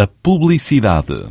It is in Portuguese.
a publicidade.